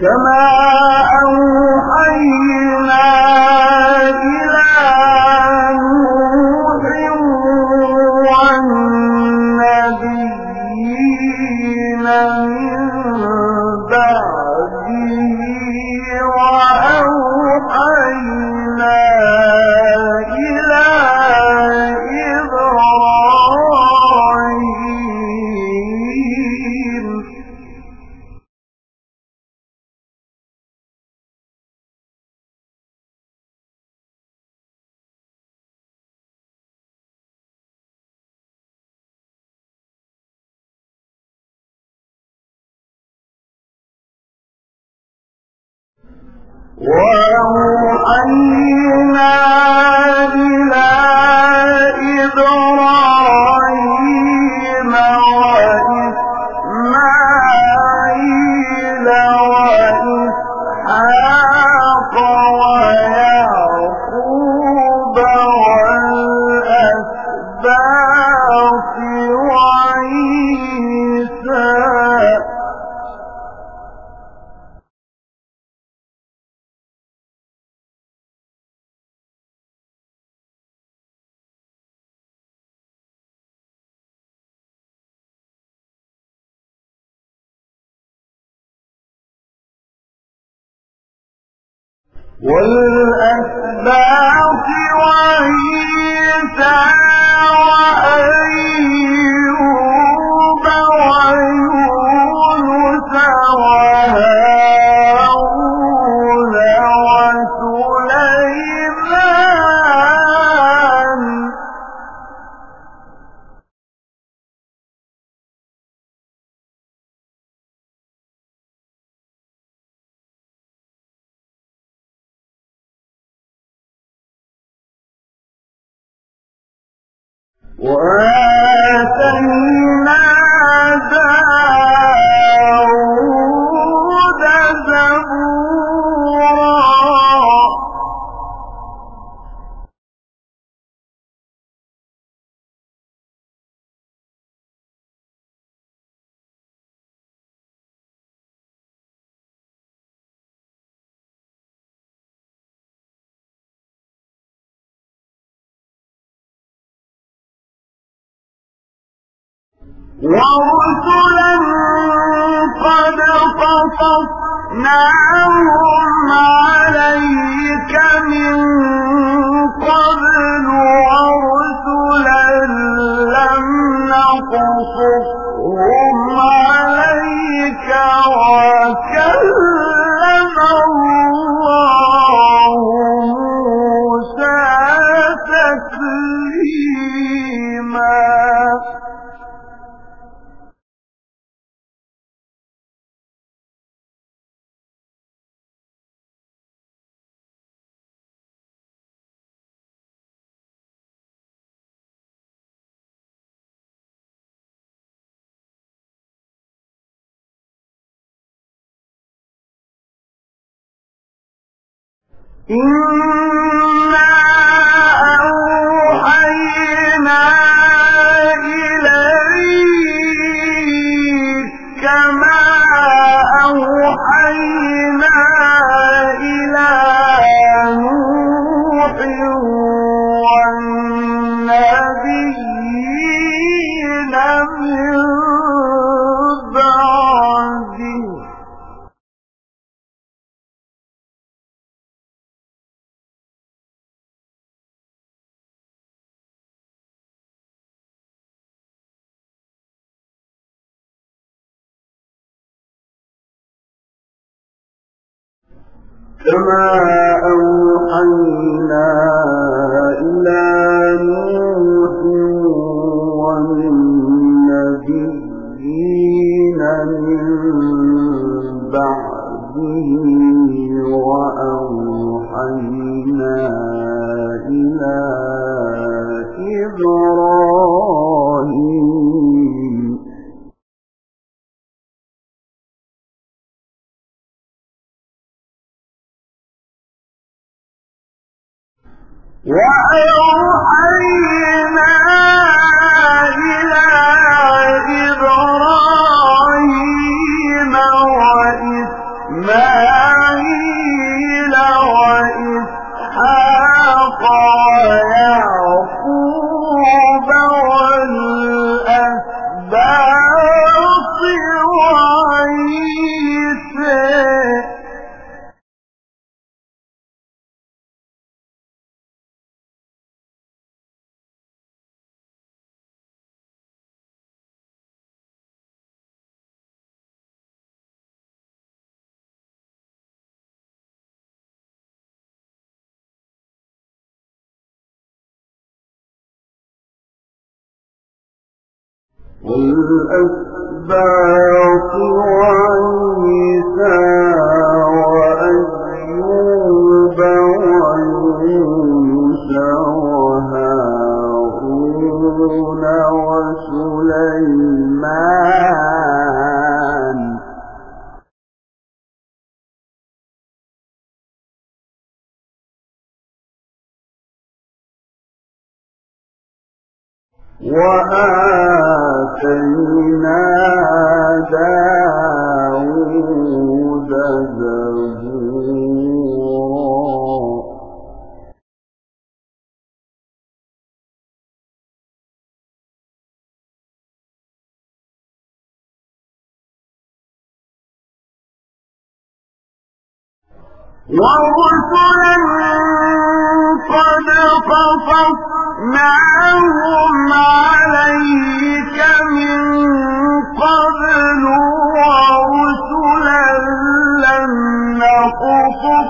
كما أوحينا وأوحينا والأسباط وعيسى وأن وآتينا ورسلا قد قصصناهم إن كما أوحينا إلى نوح والنبيين من بعده والأسباط وعيسى وأيوب ويونس وهارون وسليمان. زبورا ورسلا قد قصصناهم عليك نقصصهم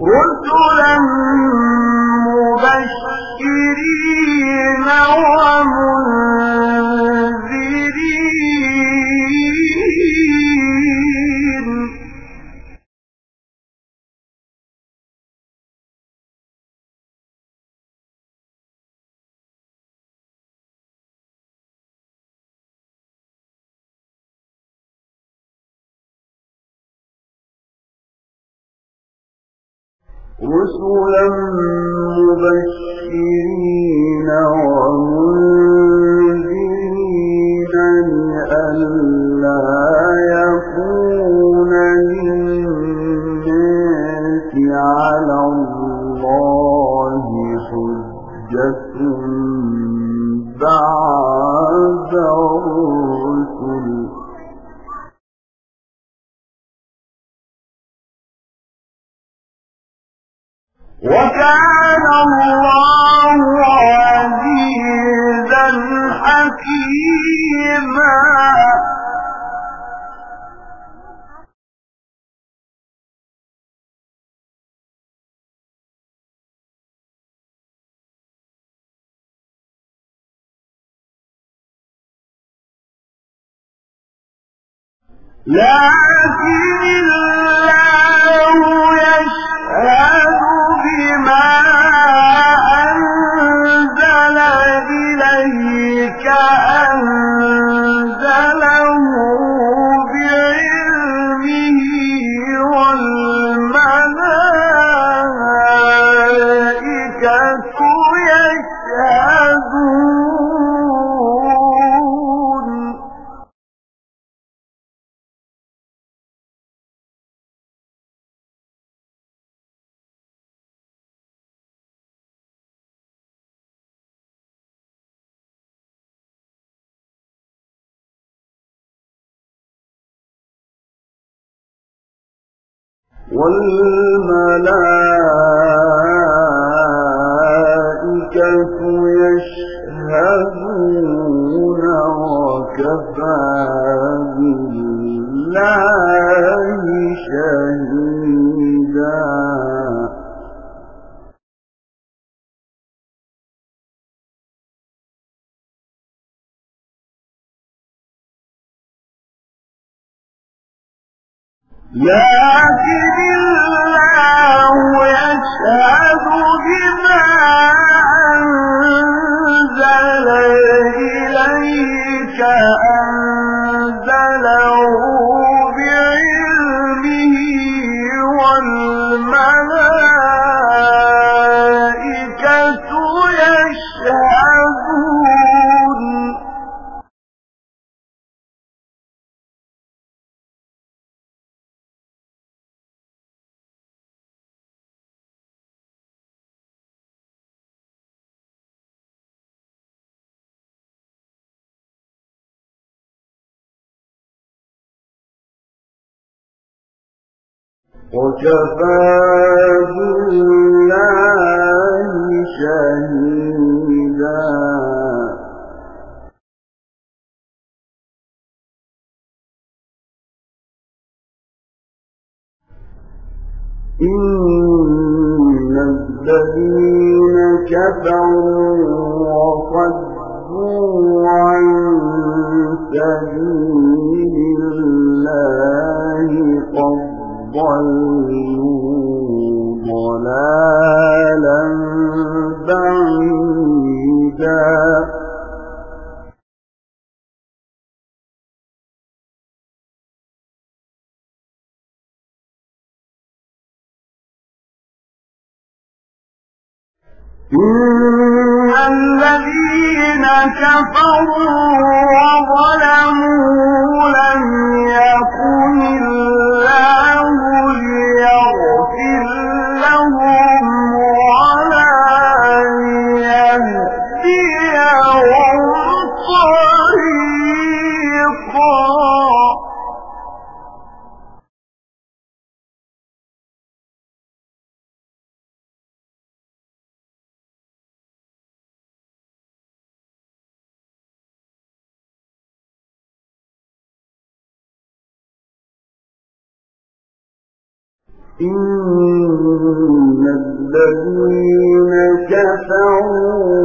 رسلا مبشرين. رسلا مبشرين. لكن والملائكة يشهدون وكفى بالله شهيدا. لكن وكفى بالله شهيدا إن الذين كفروا وصدوا عن سبيل إن الذين كفروا وظلموا إن الذين كفروا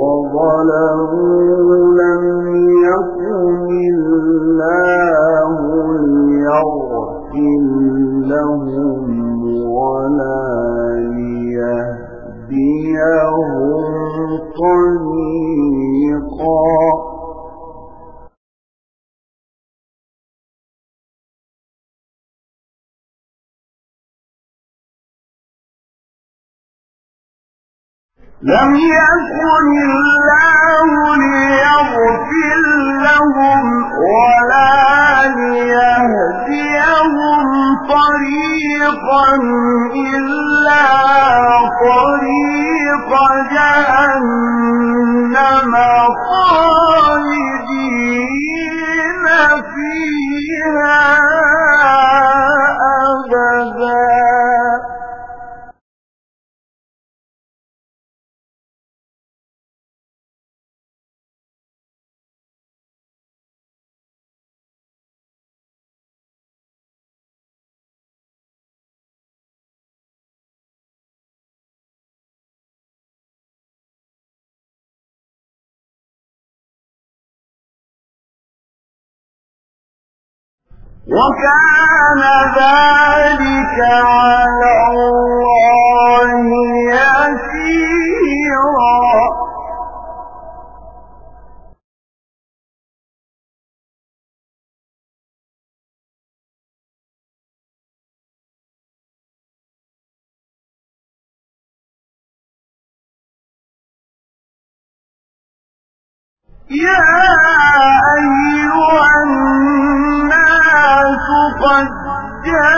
وظلموا لم يكن الله ليغفر لهم ولا ليهديهم طريقا إلا وكان ذلك على الله يسيرا. يا أيها جاءكم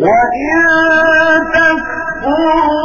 وإن تكفروا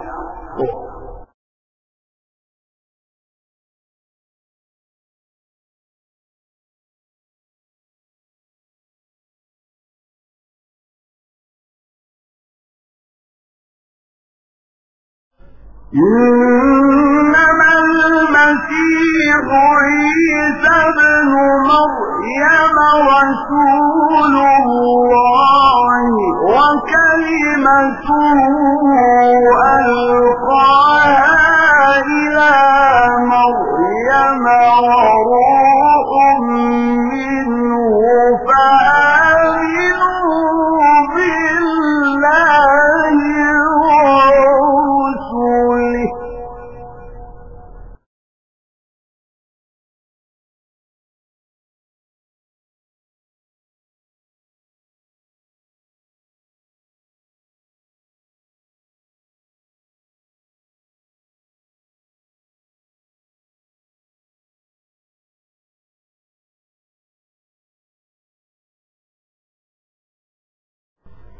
إنما المسيح عيسى ابن مريم رسول الله وكلمته ألقاها إلى مريم وروح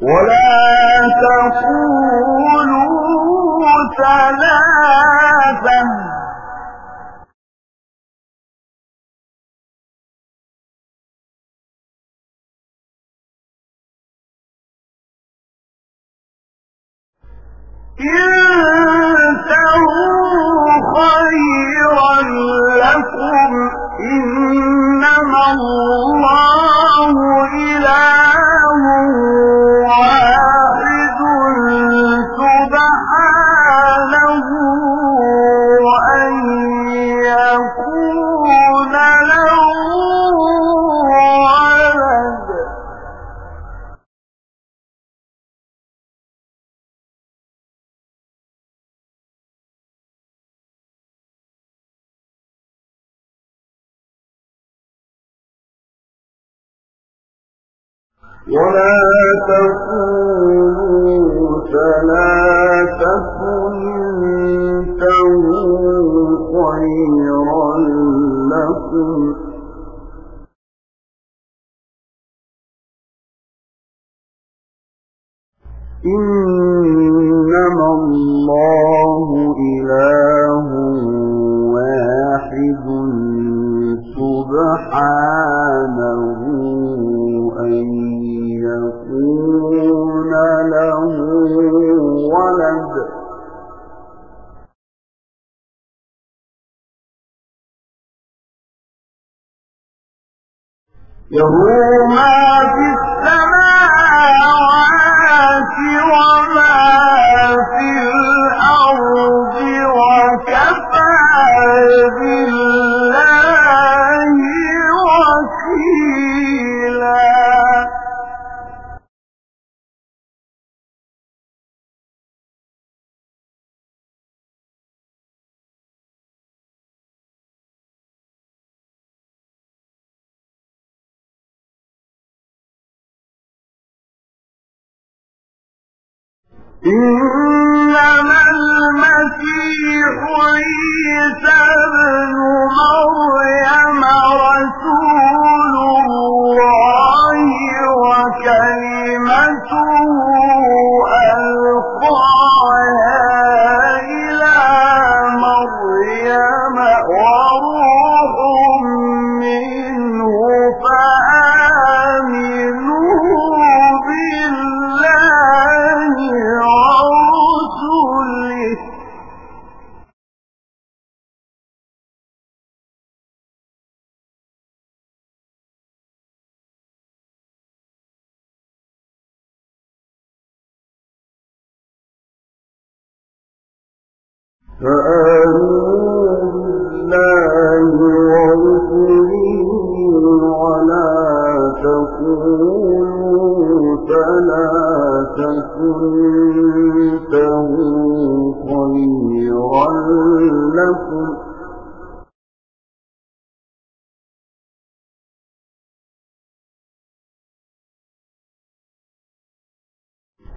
ولا تقولوا ثلاثا انتهوا ولا تقولوا ثلاثة انتهوا خيرا لكم إنما الله له إنما المسيح عيسى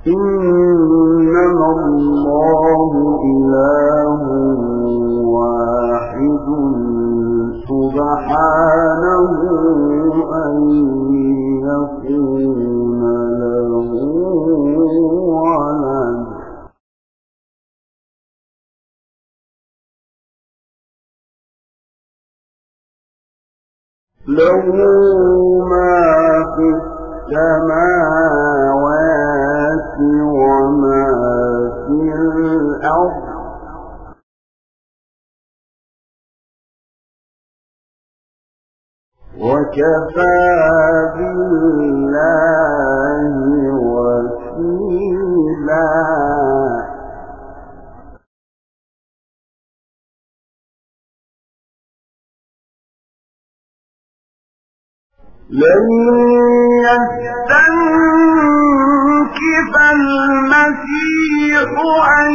إنما الله إله واحد سبحانه أن يكون له ولد. له ما في السماوات وكفى بالله وكيلا. لن يستنكف المسيح أن